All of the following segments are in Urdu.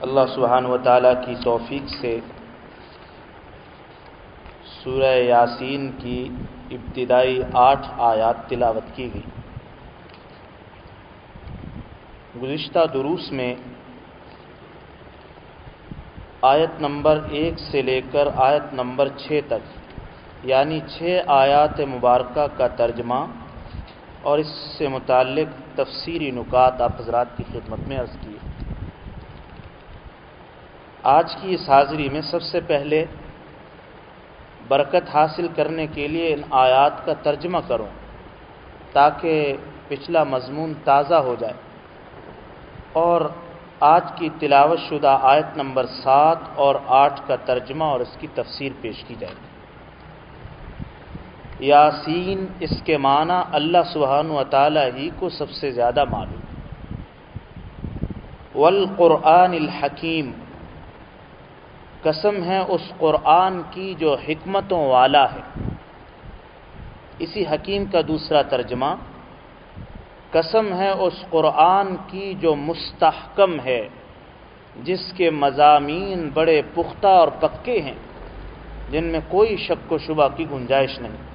اللہ سبحانہ و تعالیٰ کی توفیق سے سورہ یاسین کی ابتدائی آٹھ آیات تلاوت کی گئی۔ گزشتہ دروس میں آیت نمبر ایک سے لے کر آیت نمبر چھ تک یعنی چھ آیات مبارکہ کا ترجمہ اور اس سے متعلق تفسیری نکات آپ حضرات کی خدمت میں عرض کی آج کی اس حاضری میں سب سے پہلے برکت حاصل کرنے کے لیے ان آیات کا ترجمہ کروں تاکہ پچھلا مضمون تازہ ہو جائے۔ اور آج کی تلاوت شدہ آیت نمبر سات اور آٹھ کا ترجمہ اور اس کی تفسیر پیش کی جائے۔ گی یاسین، اس کے معنی اللہ سبحانہ و تعالیٰ ہی کو سب سے زیادہ معلوم والقرآن الحکیم، قسم ہے اس قرآن کی جو حکمتوں والا ہے۔ اسی حکیم کا دوسرا ترجمہ، قسم ہے اس قرآن کی جو مستحکم ہے، جس کے مضامین بڑے پختہ اور پکے ہیں، جن میں کوئی شک و شبہ کی گنجائش نہیں۔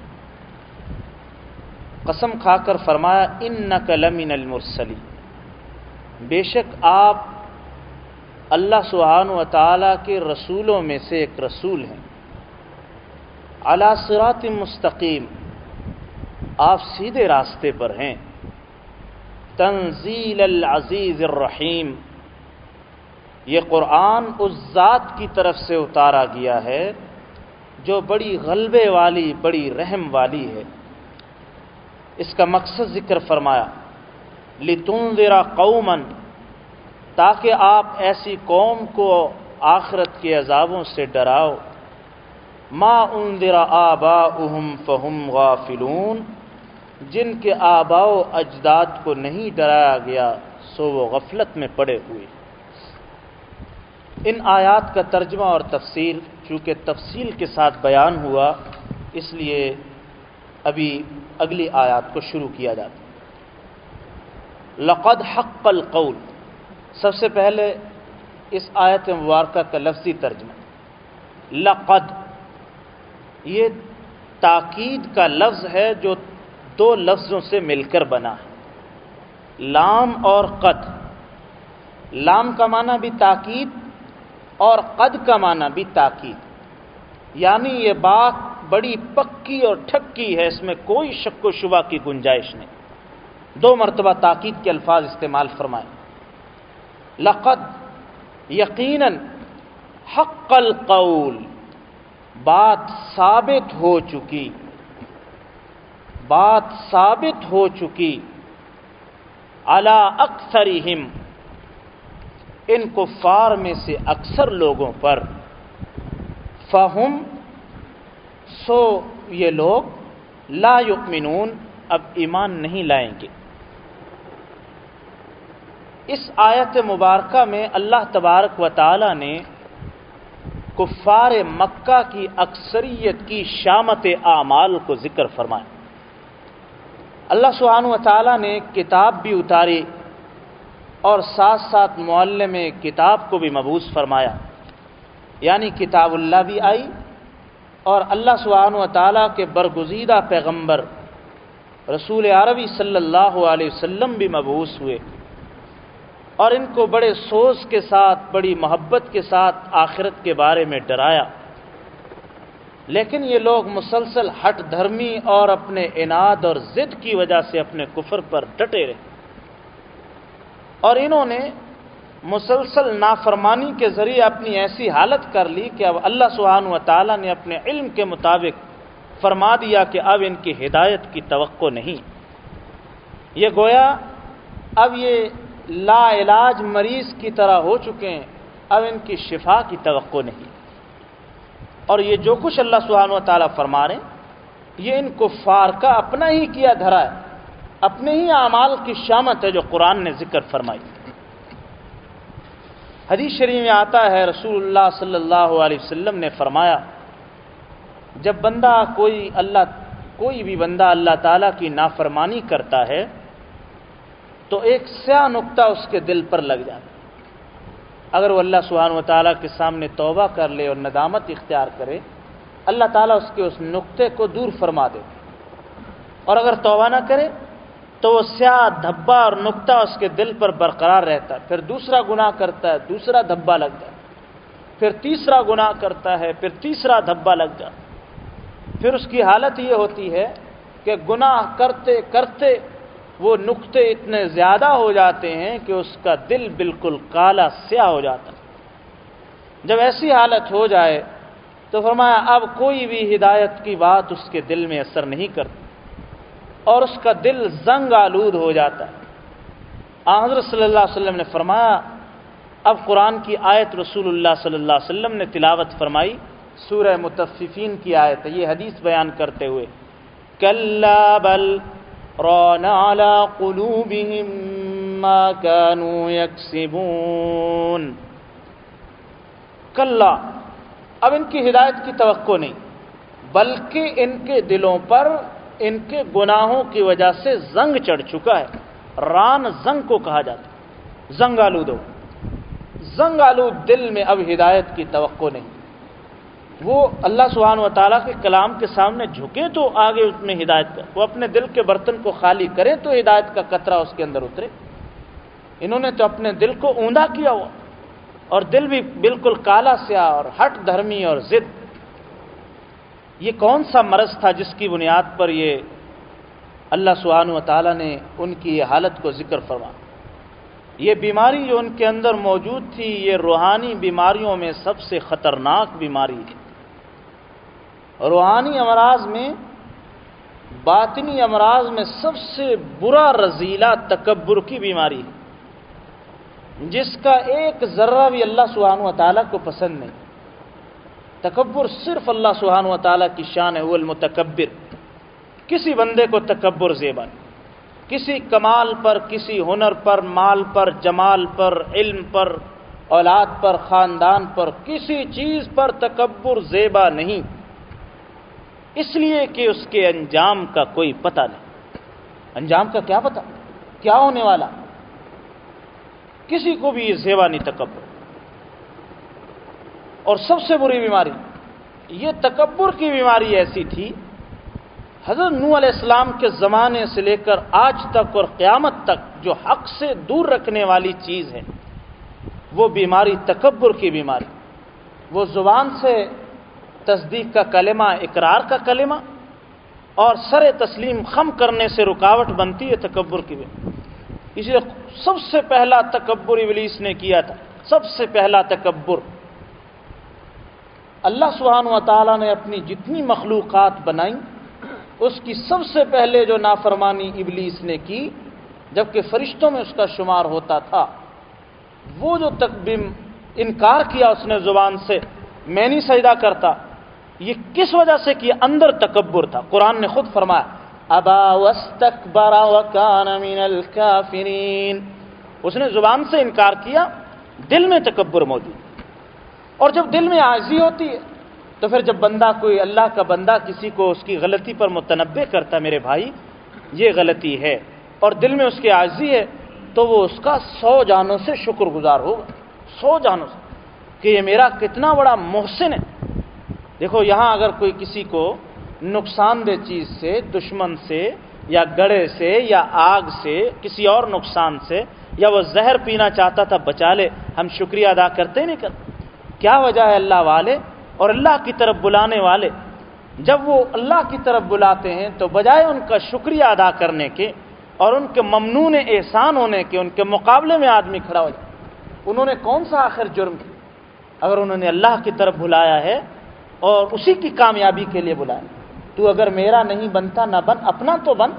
قسم کھا کر فرمایا ان نقلمن المرسلی بے شک آپ اللہ سبحان و تعالیٰ کے رسولوں میں سے ایک رسول ہیں۔ اللہ صراط مستقیم، آپ سیدھے راستے پر ہیں۔ تنزیل العزیز الرحیم، یہ قرآن اس ذات کی طرف سے اتارا گیا ہے جو بڑی غلبے والی، بڑی رحم والی ہے۔ اس کا مقصد ذکر فرمایا لتون ذرا قومن تاکہ آپ ایسی قوم کو آخرت کے عذابوں سے ڈراؤ۔ ما اندرا آبا اہم فہم غافلون، جن کے آبا و اجداد کو نہیں ڈرایا گیا، سو وہ غفلت میں پڑے ہوئے۔ ان آیات کا ترجمہ اور تفسیر چونکہ تفصیل کے ساتھ بیان ہوا، اس لیے ابھی اگلی آیات کو شروع کیا جاتا لقد حق القول۔ سب سے پہلے اس آیت مبارکہ کا لفظی ترجمہ۔ لقد۔ یہ تاکید کا لفظ ہے جو دو لفظوں سے مل کر بنا ہے۔ لام اور قد۔ لام کا معنی بھی تاکید اور قد کا معنی بھی تاکید۔ یعنی یہ بات بڑی پکی اور ٹھکی ہے، اس میں کوئی شک و شبہ کی گنجائش نہیں۔ دو مرتبہ تاکید کے الفاظ استعمال فرمائے۔ لقد یقیناً حق القول، بات ثابت ہو چکی۔ بات ثابت ہو چکی۔ اللہ اکثر ان کفار میں سے اکثر لوگوں پر۔ فہم سو یہ لوگ لا یؤمنون اب ایمان نہیں لائیں گے۔ اس آیت مبارکہ میں اللہ تبارک و تعالی نے کفار مکہ کی اکثریت کی شامت اعمال کو ذکر فرمایا۔ اللہ سبحانہ و تعالیٰ نے کتاب بھی اتاری اور ساتھ ساتھ معلم میں کتاب کو بھی مبوس فرمایا۔ یعنی کتاب اللہ بھی آئی اور اللہ سبحانہ و تعالیٰ کے برگزیدہ پیغمبر رسول عربی صلی اللہ علیہ وسلم بھی مبوس ہوئے اور ان کو بڑے سوز کے ساتھ، بڑی محبت کے ساتھ آخرت کے بارے میں ڈرایا۔ لیکن یہ لوگ مسلسل ہٹ دھرمی اور اپنے اناد اور ضد کی وجہ سے اپنے کفر پر ڈٹے رہے۔ اور انہوں نے مسلسل نافرمانی کے ذریعے اپنی ایسی حالت کر لی کہ اب اللہ سبحانہ و تعالیٰ نے اپنے علم کے مطابق فرما دیا کہ اب ان کی ہدایت کی توقع نہیں۔ یہ گویا اب یہ لا علاج مریض کی طرح ہو چکے ہیں، اب ان کی شفا کی توقع نہیں۔ اور یہ جو کچھ اللہ سبحانہ و تعالیٰ فرما رہے ہیں، یہ ان کو کا اپنا ہی کیا دھرا ہے۔ اپنے ہی اعمال کی شامت ہے جو قرآن نے ذکر فرمائی۔ حدیث شریف میں آتا ہے، رسول اللہ صلی اللہ علیہ وسلم نے فرمایا، جب بندہ کوئی اللہ، کوئی بھی بندہ اللہ تعالیٰ کی نافرمانی کرتا ہے، تو ایک سیاہ نقطہ اس کے دل پر لگ جاتا اگر وہ اللہ سبحانہ و تعالیٰ کے سامنے توبہ کر لے اور ندامت اختیار کرے، اللہ تعالیٰ اس کے اس نقطے کو دور فرما دے اور اگر توبہ نہ کرے تو وہ سیاہ دھبا اور نقطہ اس کے دل پر برقرار رہتا ہے، پھر دوسرا گناہ کرتا ہے، دوسرا دھبا لگ جائے پھر تیسرا گناہ کرتا ہے، پھر تیسرا دھبا لگ جائے پھر اس کی حالت یہ ہوتی ہے کہ گناہ کرتے کرتے وہ نقطے اتنے زیادہ ہو جاتے ہیں کہ اس کا دل بالکل کالا سیاہ ہو جاتا جب ایسی حالت ہو جائے تو فرمایا، اب کوئی بھی ہدایت کی بات اس کے دل میں اثر نہیں کرتی۔ اور اس کا دل زنگ آلود ہو جاتا ہے۔ حضرت صلی اللہ علیہ وسلم نے فرمایا، اب قرآن کی آیت رسول اللہ صلی اللہ علیہ وسلم نے تلاوت فرمائی۔ سورہ متففین کی آیت یہ حدیث بیان کرتے ہوئے۔ کلا بل ران على قلوبهم ما كانوا يكسبون کلا، اب ان کی ہدایت کی توقع نہیں، بلکہ ان کے دلوں پر ان کے گناہوں کی وجہ سے زنگ چڑھ چکا ہے۔ ران زنگ کو کہا جاتا زنگ آلود زنگ آلود دل میں اب ہدایت کی توقع نہیں۔ وہ اللہ سبحانہ و تعالیٰ کے کلام کے سامنے جھکے تو آگے اس میں ہدایت کا، وہ اپنے دل کے برتن کو خالی کریں تو ہدایت کا قطرہ اس کے اندر اترے۔ انہوں نے تو اپنے دل کو اوندا کیا ہوا۔ اور دل بھی بالکل کالا سیا اور ہٹ دھرمی اور ضد۔ یہ کون سا مرض تھا جس کی بنیاد پر یہ اللہ سبحانہ و تعالیٰ نے ان کی یہ حالت کو ذکر فرما؟ یہ بیماری جو ان کے اندر موجود تھی، یہ روحانی بیماریوں میں سب سے خطرناک بیماری ہے۔ روحانی امراض میں، باطنی امراض میں سب سے برا رضیلا تکبر کی بیماری ہے۔ جس کا ایک ذرہ بھی اللہ سبحانہ و تعالیٰ کو پسند نہیں۔ تکبر صرف اللہ سبحانہ و تعالیٰ کی شان ہے وہ المتکبر۔ کسی بندے کو تکبر زیبا کسی کمال پر، کسی ہنر پر، مال پر، جمال پر، علم پر، اولاد پر، خاندان پر، کسی چیز پر تکبر زیبا نہیں۔ اس لیے کہ اس کے انجام کا کوئی پتہ نہیں۔ انجام کا کیا پتہ؟ کیا ہونے والا؟ کسی کو بھی یہ زیوا نہیں تکبر۔ اور سب سے بری بیماری، یہ تکبر کی بیماری ایسی تھی، حضرت نو علیہ السلام کے زمانے سے لے کر آج تک اور قیامت تک جو حق سے دور رکھنے والی چیز ہے، وہ بیماری، تکبر کی بیماری۔ وہ زبان سے تصدیق کا کلمہ، اقرار کا کلمہ اور سر تسلیم خم کرنے سے رکاوٹ بنتی ہے تکبر کی بھی اس لیے سب سے پہلا تکبر ابلیس نے کیا تھا۔ سب سے پہلا تکبر۔ اللہ سبحانہ و تعالیٰ نے اپنی جتنی مخلوقات بنائیں اس کی سب سے پہلے جو نافرمانی ابلیس نے کی، جبکہ فرشتوں میں اس کا شمار ہوتا تھا، وہ جو تقبیم انکار کیا اس نے زبان سے، میں نہیں سجدہ کرتا، یہ کس وجہ سے کیا اندر تکبر تھا؟ قرآن نے خود فرمایا، ابا وکان من الكافرین اس نے زبان سے انکار کیا، دل میں تکبر موجود۔ اور جب دل میں عاضی ہوتی ہے، تو پھر جب بندہ کوئی اللہ کا بندہ کسی کو اس کی غلطی پر متنبع کرتا میرے بھائی، یہ غلطی ہے اور دل میں اس کی عاضی ہے، تو وہ اس کا سو جانوں سے شکر گزار ہوگا۔ سو جانوں سے۔ کہ یہ میرا کتنا بڑا محسن ہے۔ دیکھو، یہاں اگر کوئی کسی کو نقصان دہ چیز سے، دشمن سے، یا گڑے سے، یا آگ سے، کسی اور نقصان سے، یا وہ زہر پینا چاہتا تھا، بچا لے، ہم شکریہ ادا کرتے نہیں کرتے۔ کیا وجہ ہے اللہ والے اور اللہ کی طرف بلانے والے؟ جب وہ اللہ کی طرف بلاتے ہیں تو بجائے ان کا شکریہ ادا کرنے کے اور ان کے ممنون احسان ہونے کے، ان کے مقابلے میں آدمی کھڑا ہو جائے۔ انہوں نے کون سا آخر جرم کیا؟ اگر انہوں نے اللہ کی طرف بلایا ہے اور اسی کی کامیابی کے لیے بلایا۔ تو اگر میرا نہیں بنتا، نہ بن، اپنا تو بن۔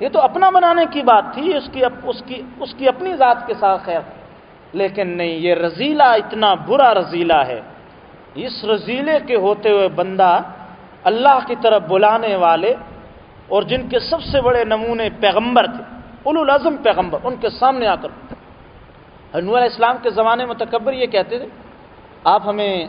یہ تو اپنا بنانے کی بات تھی، اس کی اس کی اس کی اپنی ذات کے ساتھ خیر۔ لیکن نہیں، یہ رضیلا اتنا برا رضیلا ہے۔ اس رضیلے کے ہوتے ہوئے بندہ اللہ کی طرف بلانے والے اور جن کے سب سے بڑے نمونے پیغمبر تھے العظم پیغمبر، ان کے سامنے آ کر۔ علیہ السلام کے زمانے میں تکبر یہ کہتے تھے، آپ ہمیں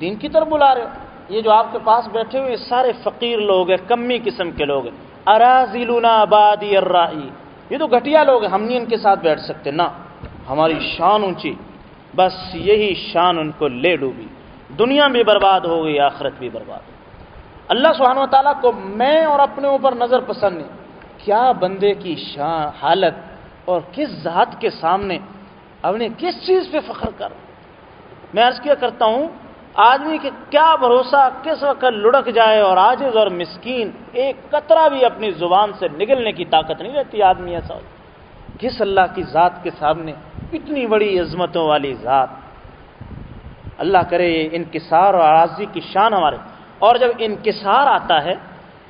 دین کی طرف بلا رہے ہو۔ یہ جو آپ کے پاس بیٹھے ہوئے سارے فقیر لوگ ہیں، کمی قسم کے لوگ ہیں۔ اراضیلنا آبادی الرائی یہ تو گھٹیا لوگ ہیں، ہم نہیں ان کے ساتھ بیٹھ سکتے، نہ۔ ہماری شان اونچی، بس یہی شان ان کو لے ڈوبی۔ دنیا بھی برباد ہو گئی، آخرت بھی برباد ہو اللہ سبحانہ و تعالیٰ کو میں اور اپنے اوپر نظر پسند نہیں۔ کیا بندے کی شان، حالت اور کس ذات کے سامنے اپنے کس چیز پہ فخر کر؟ میں عرض کیا کرتا ہوں، آدمی کے کیا بھروسہ کس وقت لڑک جائے اور آجز اور مسکین، ایک قطرہ بھی اپنی زبان سے نگلنے کی طاقت نہیں رہتی آدمی ایسا ہو کس اللہ کی ذات کے سامنے اتنی بڑی عظمتوں والی ذات۔ اللہ کرے یہ انکسار اور آرازی کی شان ہمارے۔ اور جب انکسار آتا ہے،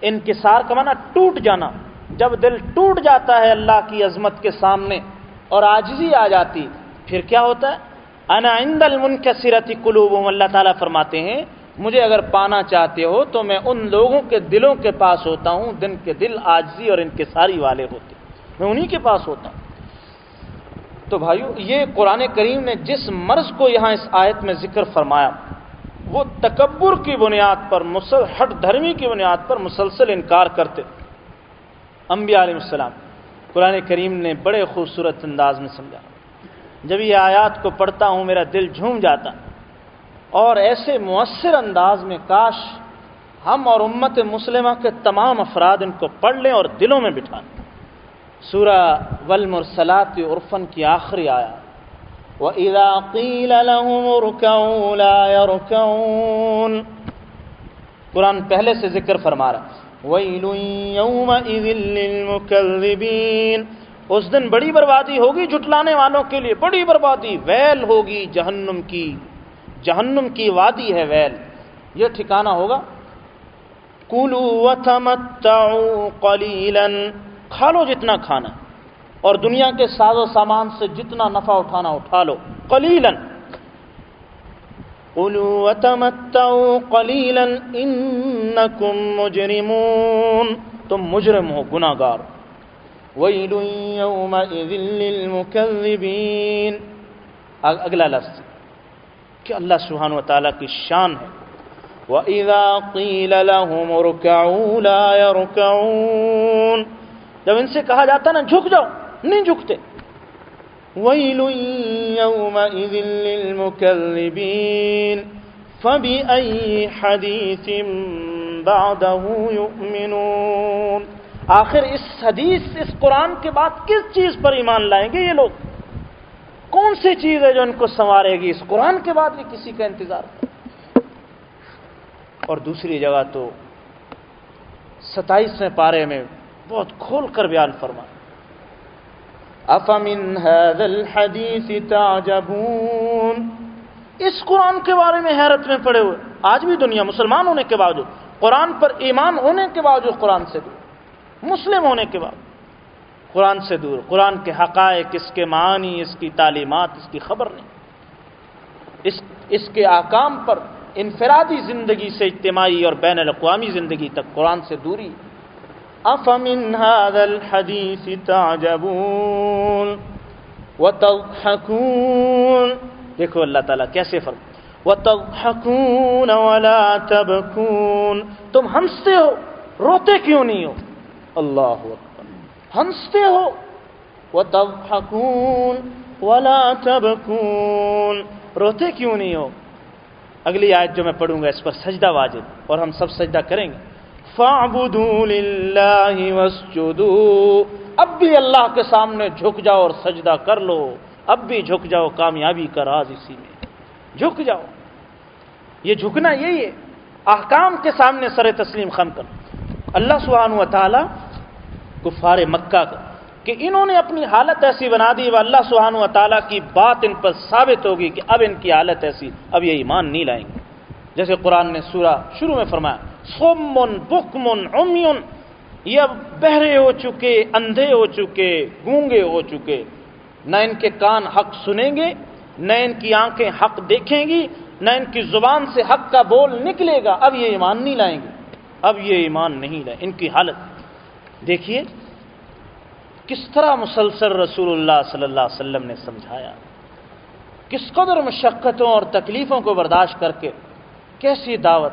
انکسار کا معنی ٹوٹ جانا۔ جب دل ٹوٹ جاتا ہے اللہ کی عظمت کے سامنے اور آجزی آ جاتی، پھر کیا ہوتا ہے؟ انا عند المنکسرتی قلوبهم اللہ تعالیٰ فرماتے ہیں، مجھے اگر پانا چاہتے ہو تو میں ان لوگوں کے دلوں کے پاس ہوتا ہوں دن کے دل آجزی اور انکساری والے ہوتے۔ میں انہی کے پاس ہوتا ہوں۔ تو بھائیو، یہ قرآن کریم نے جس مرض کو یہاں اس آیت میں ذکر فرمایا، وہ تکبر کی بنیاد پر، مسل، ہٹ دھرمی کی بنیاد پر مسلسل انکار کرتے۔ انبیاء علیہ السلام، قرآن کریم نے بڑے خوبصورت انداز میں سمجھا۔ جب یہ آیات کو پڑھتا ہوں، میرا دل جھوم جاتا۔ اور ایسے مؤثر انداز میں، کاش ہم اور امت مسلمہ کے تمام افراد ان کو پڑھ لیں اور دلوں میں بٹھا لیں۔ سورہ والمرسلات عرفن کی آخری آیا وَإِذَا قِيلَ لَهُمُ ارْكَعُوا لَا يَرْكَعُونَ قرآن پہلے سے ذکر فرما رہا وَيْلٌ يَوْمَئِذٍ لِّلْمُكَذِّبِينَ۔ اس دن بڑی بربادی ہوگی جھٹلانے والوں کے لیے، بڑی بربادی۔ ویل ہوگی جہنم کی جہنم کی وادی ہے ویل۔ یہ ٹھکانہ ہوگا۔ کُلُوا وَتَمَتَّعُوا قَلِيلًا۔ کھا لو جتنا کھانا اور دنیا کے ساز و سامان سے جتنا نفع اٹھانا اٹھا لو قلیلن قلیلن انکم مجرمون۔ تم مجرم ہو گناگار ویل یومئذ للمکذبین۔ اگلا لفظ۔ کہ اللہ سبحانہ و تعالیٰ کی شان ہے۔ وَإِذَا قِيلَ لَهُمُ ارْكَعُوا لَا يَرْكَعُونَ۔ جب ان سے کہا جاتا نا جھک جاؤ، نہیں جھکتے۔ وَيْلٌ يَوْمَئِذٍ لِّلْمُكَذِّبِينَ فَبِأَيِّ حَدِيثٍ بَعْدَهُ آخر اس حدیث، اس قرآن کے بعد کس چیز پر ایمان لائیں گے یہ لوگ؟ کون سی چیز ہے جو ان کو سنوارے گی؟ اس قرآن کے بعد بھی کسی کا انتظار۔ اور دوسری جگہ تو ستائیسویں پارے میں بہت کھول کر بیان فرما افمن هذا الحديث تعجبون؟ اس قرآن کے بارے میں حیرت میں پڑے ہوئے۔ آج بھی دنیا مسلمان ہونے کے باوجود قرآن پر ایمان ہونے کے باوجود قرآن سے دور مسلم ہونے کے بعد قرآن سے دور قرآن کے حقائق اس کے معنی اس کی تعلیمات اس کی خبر نہیں۔ اس اس کے آکام پر انفرادی زندگی سے اجتماعی اور بین الاقوامی زندگی تک قرآن سے دوری۔ افمن هذا الحديث تعجبون وتضحكون دیکھو اللہ تعالیٰ کیسے فرق وتضحكون ولا تبكون تم ہنستے ہو، روتے کیوں نہیں ہو؟ اللہ اکبر۔ ہنستے ہو۔ وتضحكون ولا تبكون روتے کیوں نہیں ہو؟ اگلی آیت جو میں پڑھوں گا اس پر سجدہ واجب اور ہم سب سجدہ کریں گے۔ فاعبدوا لله واسجدوا اب بھی اللہ کے سامنے جھک جاؤ اور سجدہ کر لو۔ اب بھی جھک جاؤ، کامیابی کا راز اسی میں۔ جھک جاؤ۔ یہ جھکنا یہی ہے۔ احکام کے سامنے سر تسلیم خم کر۔ اللہ سبحانہ و تعالی کفار مکہ کا، کہ انہوں نے اپنی حالت ایسی بنا دی وہ اللہ سبحانہ و تعالیٰ کی بات ان پر ثابت ہوگی کہ اب ان کی حالت ایسی، اب یہ ایمان نہیں لائیں گے۔ جیسے قرآن نے سورہ شروع میں فرمایا سومن بکمن امین یہ اب بہرے ہو چکے، اندھے ہو چکے، گونگے ہو چکے۔ نہ ان کے کان حق سنیں گے، نہ ان کی آنکھیں حق دیکھیں گی، نہ ان کی زبان سے حق کا بول نکلے گا۔ اب یہ ایمان نہیں لائیں گے۔ اب یہ ایمان نہیں لائیں۔ ان کی حالت۔ دیکھیے، کس طرح مسلسل رسول اللہ صلی اللہ علیہ وسلم نے سمجھایا۔ کس قدر مشقتوں اور تکلیفوں کو برداشت کر کے۔ کیسی دعوت۔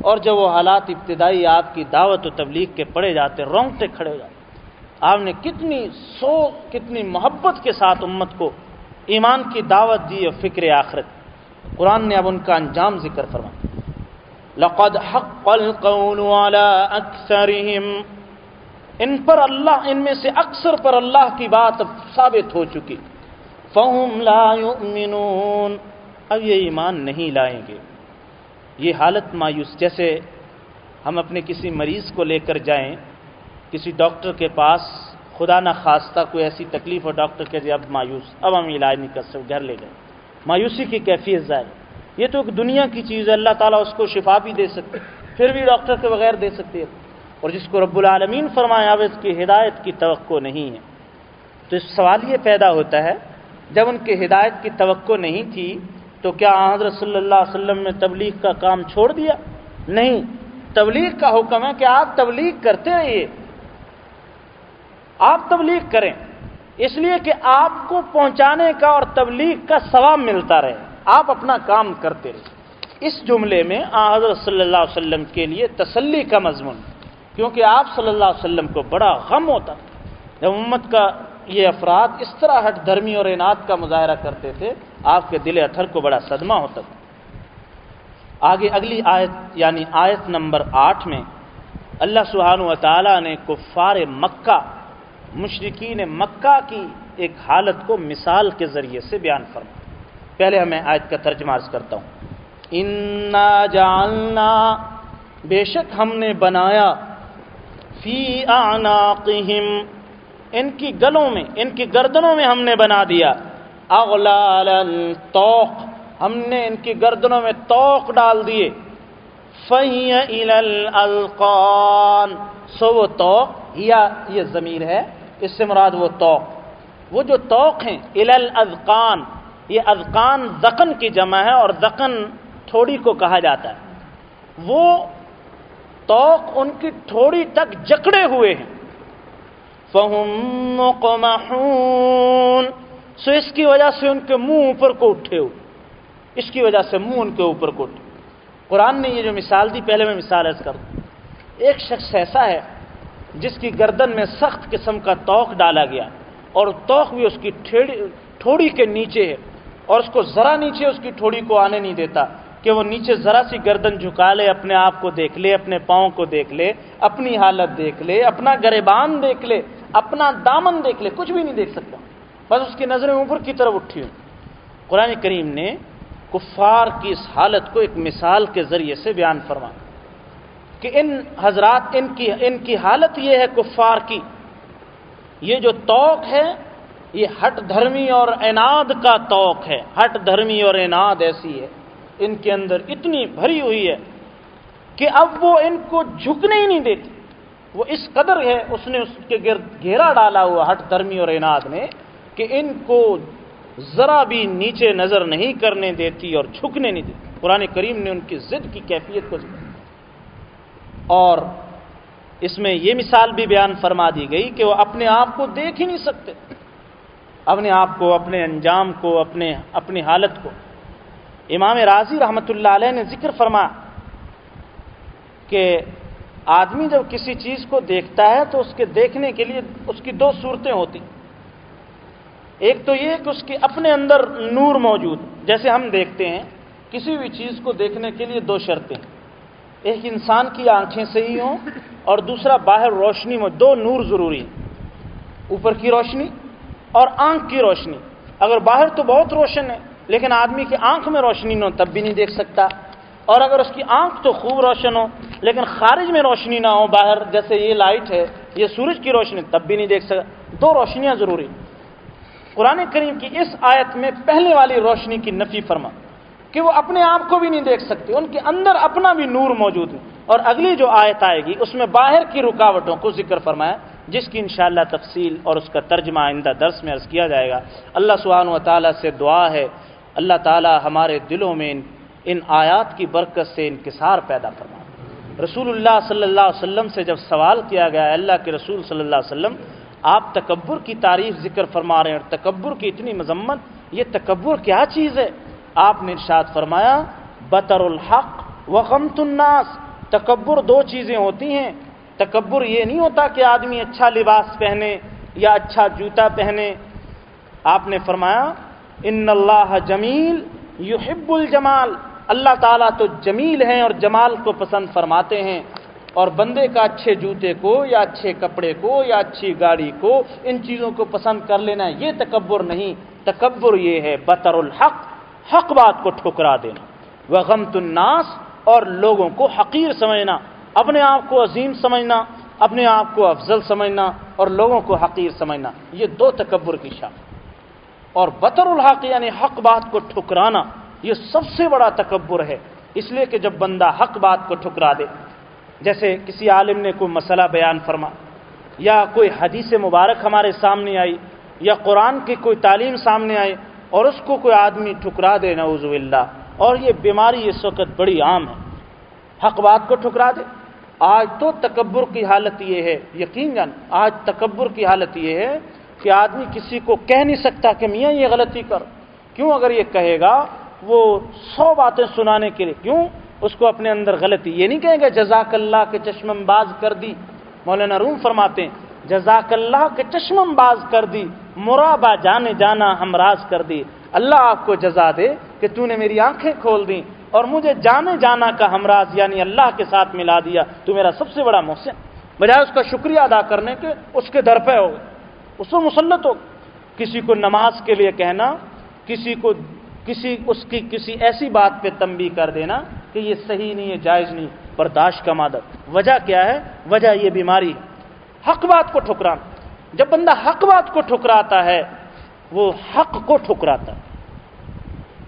اور جب وہ حالات ابتدائی آپ کی دعوت و تبلیغ کے پڑے جاتے، رونگتے کھڑے ہو جاتے۔ آپ نے کتنی سو کتنی محبت کے ساتھ امت کو ایمان کی دعوت دی اور فکر آخرت۔ قرآن نے اب ان کا انجام ذکر فرما لقد حق القول على اکثرهم ان پر اللہ، ان میں سے اکثر پر اللہ کی بات اب ثابت ہو چکی۔ فہم لا يؤمنون اب یہ ایمان نہیں لائیں گے۔ یہ حالت مایوس، جیسے ہم اپنے کسی مریض کو لے کر جائیں، کسی ڈاکٹر کے پاس، خدا نہ خواستہ کوئی ایسی تکلیف ہو ڈاکٹر کہ اب مایوس، اب ہم علاج نہیں کر سکتے، گھر لے گئے مایوسی کی کیفیت ظاہر یہ تو ایک دنیا کی چیز ہے، اللہ تعالیٰ اس کو شفا بھی دے سکتے، پھر بھی ڈاکٹر کے بغیر دے سکتے۔ ہے اور جس کو رب العالمین فرمایا، اب اس کی ہدایت کی توقع نہیں ہے۔ تو اس سوال یہ پیدا ہوتا ہے، جب ان کی ہدایت کی توقع نہیں تھی تو کیا حضرت صلی اللہ علیہ وسلم نے تبلیغ کا کام چھوڑ دیا؟ نہیں، تبلیغ کا حکم ہے کہ آپ تبلیغ کرتے رہیے۔ آپ تبلیغ کریں، اس لیے کہ آپ کو پہنچانے کا اور تبلیغ کا ثواب ملتا رہے۔ آپ اپنا کام کرتے رہے اس جملے میں حضرت صلی اللہ علیہ وسلم کے لیے تسلی کا مضمون، کیونکہ آپ صلی اللہ علیہ وسلم کو بڑا غم ہوتا جب امت کا یہ افراد اس طرح ہٹ دھرمی اور انعد کا مظاہرہ کرتے تھے، آپ کے دل اتھر کو بڑا صدمہ ہوتا تھا۔ آگے اگلی آیت یعنی آیت نمبر آٹھ میں اللہ سبحانہ و تعالیٰ نے کفار مکہ مشرقین مکہ کی ایک حالت کو مثال کے ذریعے سے بیان فرما پہلے ہمیں آیت کا ترجمہ عرض کرتا ہوں۔ انا جالنا بے شک ہم نے بنایا فی آناقہم ان کی گلوں میں، ان کی گردنوں میں ہم نے بنا دیا۔ اغلال توق ہم نے ان کی گردنوں میں توق ڈال دیے۔ فی القان سو وہ توق یا یہ ضمیر ہے، اس سے مراد وہ توق وہ جو توق ہیں الاذقان یہ اذقان زقن کی جمع ہے اور زقن تھوڑی کو کہا جاتا ہے۔ وہ توق ان کی تھوڑی تک جکڑے ہوئے ہیں۔ فہم سو اس کی وجہ سے ان کے منہ اوپر کو اٹھے ہو۔ اس کی وجہ سے منہ ان کے اوپر کو اٹھے۔ قرآن نے یہ جو مثال دی، پہلے میں مثال ایسا کر دوں۔ ایک شخص ایسا ہے جس کی گردن میں سخت قسم کا توق ڈالا گیا اور توق بھی اس کی ٹھوڑی کے نیچے ہے اور اس کو ذرا نیچے اس کی ٹھوڑی کو آنے نہیں دیتا۔ کہ وہ نیچے ذرا سی گردن جھکا لے، اپنے آپ کو دیکھ لے، اپنے پاؤں کو دیکھ لے، اپنی حالت دیکھ لے، اپنا گریبان دیکھ لے، اپنا دامن دیکھ لے، کچھ بھی نہیں دیکھ سکتا۔ بس اس کی نظریں اوپر کی طرف اٹھی ہوں قرآن کریم نے کفار کی اس حالت کو ایک مثال کے ذریعے سے بیان فرما کہ ان حضرات، ان کی ان کی حالت یہ ہے کفار کی۔ یہ جو توق ہے، یہ ہٹ دھرمی اور اناد کا توق ہے۔ ہٹ دھرمی اور اناد ایسی ہے۔ ان کے اندر اتنی بھری ہوئی ہے کہ اب وہ ان کو جھکنے ہی نہیں دیتی۔ وہ اس قدر ہے، اس نے اس کے گرد گھیرا ڈالا ہوا ہٹ دھرمی اور اناد نے کہ ان کو ذرا بھی نیچے نظر نہیں کرنے دیتی اور جھکنے نہیں دیتی۔ قرآن کریم نے ان کی ضد کی کیفیت کو اور اس میں یہ مثال بھی بیان فرما دی گئی کہ وہ اپنے آپ کو دیکھ ہی نہیں سکتے۔ اپنے آپ کو، اپنے انجام کو، اپنے، اپنی حالت کو۔ امام راضی رحمۃ اللہ علیہ نے ذکر فرما کہ آدمی جب کسی چیز کو دیکھتا ہے تو اس کے دیکھنے کے لیے اس کی دو صورتیں ہوتی ایک تو یہ کہ اس کے اپنے اندر نور موجود، جیسے ہم دیکھتے ہیں، کسی بھی چیز کو دیکھنے کے لیے دو شرطیں۔ ایک انسان کی آنکھیں صحیح ہوں اور دوسرا باہر روشنی میں دو نور ضروری ہیں۔ اوپر کی روشنی اور آنکھ کی روشنی۔ اگر باہر تو بہت روشن ہے لیکن آدمی کی آنکھ میں روشنی نہ ہو تب بھی نہیں دیکھ سکتا۔ اور اگر اس کی آنکھ تو خوب روشن ہو، لیکن خارج میں روشنی نہ ہو، باہر جیسے یہ لائٹ ہے، یہ سورج کی روشنی، تب بھی نہیں دیکھ سکتا۔ دو روشنیاں ضروری۔ قرآن کریم کی اس آیت میں پہلے والی روشنی کی نفی فرما کہ وہ اپنے آپ کو بھی نہیں دیکھ سکتے ان کے اندر اپنا بھی نور موجود ہے۔ اور اگلی جو آیت آئے گی، اس میں باہر کی رکاوٹوں کو ذکر فرمایا، جس کی انشاءاللہ تفصیل اور اس کا ترجمہ آئندہ درس میں عرض کیا جائے گا۔ اللہ سبحانہ و تعالیٰ سے دعا ہے اللہ تعالیٰ ہمارے دلوں میں ان آیات کی برکت سے انکسار پیدا فرما۔ رسول اللہ صلی اللہ علیہ وسلم سے جب سوال کیا گیا اللہ کے رسول صلی اللہ علیہ وسلم، آپ تکبر کی تعریف ذکر فرما رہے ہیں اور تکبر کی اتنی مذمت، یہ تکبر کیا چیز ہے؟ آپ نے ارشاد فرمایا، بطر الحق و غمت الناس۔ تکبر دو چیزیں ہوتی ہیں۔ تکبر یہ نہیں ہوتا کہ آدمی اچھا لباس پہنے یا اچھا جوتا پہنے۔ آپ نے فرمایا ان اللہ جمیل یحب الجمال۔ اللہ تعالیٰ تو جمیل ہیں اور جمال کو پسند فرماتے ہیں۔ اور بندے کا اچھے جوتے کو یا اچھے کپڑے کو یا اچھی گاڑی کو ان چیزوں کو پسند کر لینا یہ تکبر نہیں۔ تکبر یہ ہے بطر الحق، حق بات کو ٹھکرا دینا۔ وہ غمت الناس، اور لوگوں کو حقیر سمجھنا، اپنے آپ کو عظیم سمجھنا، اپنے آپ کو افضل سمجھنا اور لوگوں کو حقیر سمجھنا۔ یہ دو تکبر کی شاخ اور بطر الحق یعنی حق بات کو ٹھکرانا، یہ سب سے بڑا تکبر ہے۔ اس لیے کہ جب بندہ حق بات کو ٹھکرا دے، جیسے کسی عالم نے کوئی مسئلہ بیان فرما، یا کوئی حدیث مبارک ہمارے سامنے آئی، یا قرآن کی کوئی تعلیم سامنے آئی اور اس کو کوئی آدمی ٹھکرا دے، نعوذ اللہ اور یہ بیماری اس وقت بڑی عام ہے۔ حق بات کو ٹھکرا دے۔ آج تو تکبر کی حالت یہ ہے یقین جان آج تکبر کی حالت یہ ہے کہ آدمی کسی کو کہہ نہیں سکتا کہ میاں یہ غلطی کر۔ کیوں اگر یہ کہے گا وہ سو باتیں سنانے کے لیے، کیوں؟ اس کو اپنے اندر غلطی، یہ نہیں کہیں گے جزاک اللہ کے چشم باز کر دی۔ مولانا روم فرماتے ہیں، جزاک اللہ کے چشم باز کر دی مرابا جانے جانا ہمراز کر دی۔ اللہ آپ کو جزا دے کہ تو نے میری آنکھیں کھول دی اور مجھے جانے جانا کا ہمراز یعنی اللہ کے ساتھ ملا دیا۔ تو میرا سب سے بڑا محسن۔ بجائے اس کا شکریہ ادا کرنے کے، اس کے در پہ ہو گئے۔ اس کو مسلط ہو۔ کسی کو نماز کے لیے کہنا، کسی کو کسی، اس کی کسی ایسی بات پہ تنبی کر دینا کہ یہ صحیح نہیں ہے جائز نہیں، برداشت کا مادہ۔ وجہ کیا ہے؟ وجہ یہ بیماری حق بات کو ٹھکرانا جب بندہ حق بات کو ٹھکراتا ہے، وہ حق کو ٹھکراتا ہے۔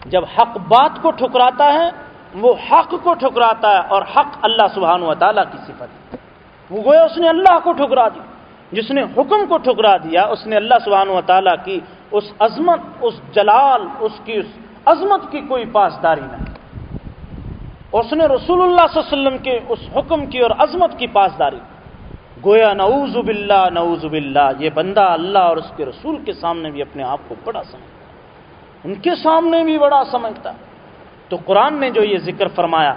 جب حق بات کو ٹھکراتا ہے، وہ حق کو ٹھکراتا ہے اور حق اللہ سبحانہ و تعالیٰ کی صفت ہے۔ وہ گویا اس نے اللہ کو ٹھکرا دی جس نے حکم کو ٹھکرا دیا، اس نے اللہ سبحانہ و تعالیٰ کی اس عظمت، اس جلال، اس کی اس عظمت کی کوئی پاسداری نہ اس نے رسول اللہ صلی اللہ علیہ وسلم کے اس حکم کی اور عظمت کی پاسداری گویا نعوذ باللہ نعوذ باللہ، یہ بندہ اللہ اور اس کے رسول کے سامنے بھی اپنے آپ کو بڑا سمجھتا ان کے سامنے بھی بڑا سمجھتا تو قرآن نے جو یہ ذکر فرمایا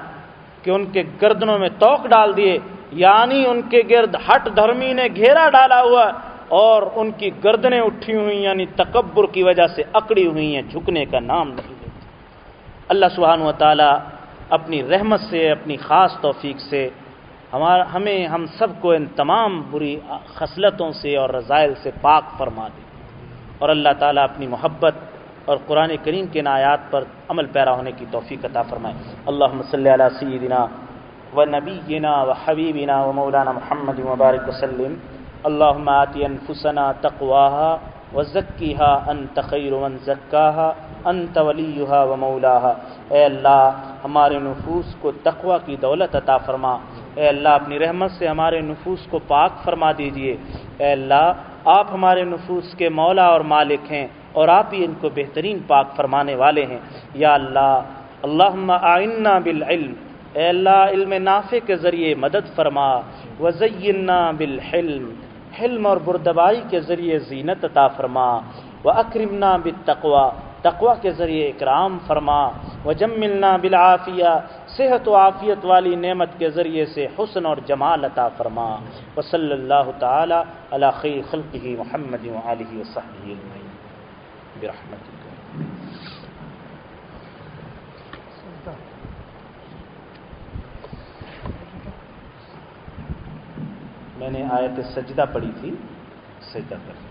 کہ ان کے گردنوں میں توق ڈال دیے یعنی ان کے گرد ہٹ دھرمی نے گھیرا ڈالا ہوا اور ان کی گردنیں اٹھی ہوئی یعنی تکبر کی وجہ سے اکڑی ہوئی ہیں جھکنے کا نام نہیں لیتے۔ اللہ سبحانہ و تعالیٰ اپنی رحمت سے، اپنی خاص توفیق سے ہمارا ہمیں، ہم سب کو ان تمام بری خصلتوں سے اور رضائل سے پاک فرما دے۔ اور اللہ تعالیٰ اپنی محبت اور قرآن کریم کے نایات پر عمل پیرا ہونے کی توفیق عطا فرمائے۔ اللہ صلی علیہ سیدنا و نبینا و حبیبنا و مولانا محمد مبارک وسلم. اللہ آتی انفسنا تقواہا و ذکیہ ان تخیر من ذکاہا انت ولیہا و مولاہا اے اللہ، ہمارے نفوس کو تقوی کی دولت عطا فرما. اے اللہ، اپنی رحمت سے ہمارے نفوس کو پاک فرما دیجیے اے اللہ، آپ ہمارے نفوس کے مولا اور مالک ہیں اور آپ ہی ان کو بہترین پاک فرمانے والے ہیں. یا اللہ اللہ آئینہ بالعلم. اے اللہ، علم نافع کے ذریعے مدد فرما وزینا بالحلم، حلم اور بردبائی کے ذریعے زینت عطا فرما و اکرمنا بالتقوی تقوا کے ذریعے اکرام فرما و جملنا بالعافیہ، صحت و عافیت والی نعمت کے ذریعے سے حسن اور جمال عطا فرما و صلی اللہ تعالی علی خیر خلقہ محمد و علیہ وصحبہ برحمت میں نے آیت سجدہ پڑھی تھی سجدہ کر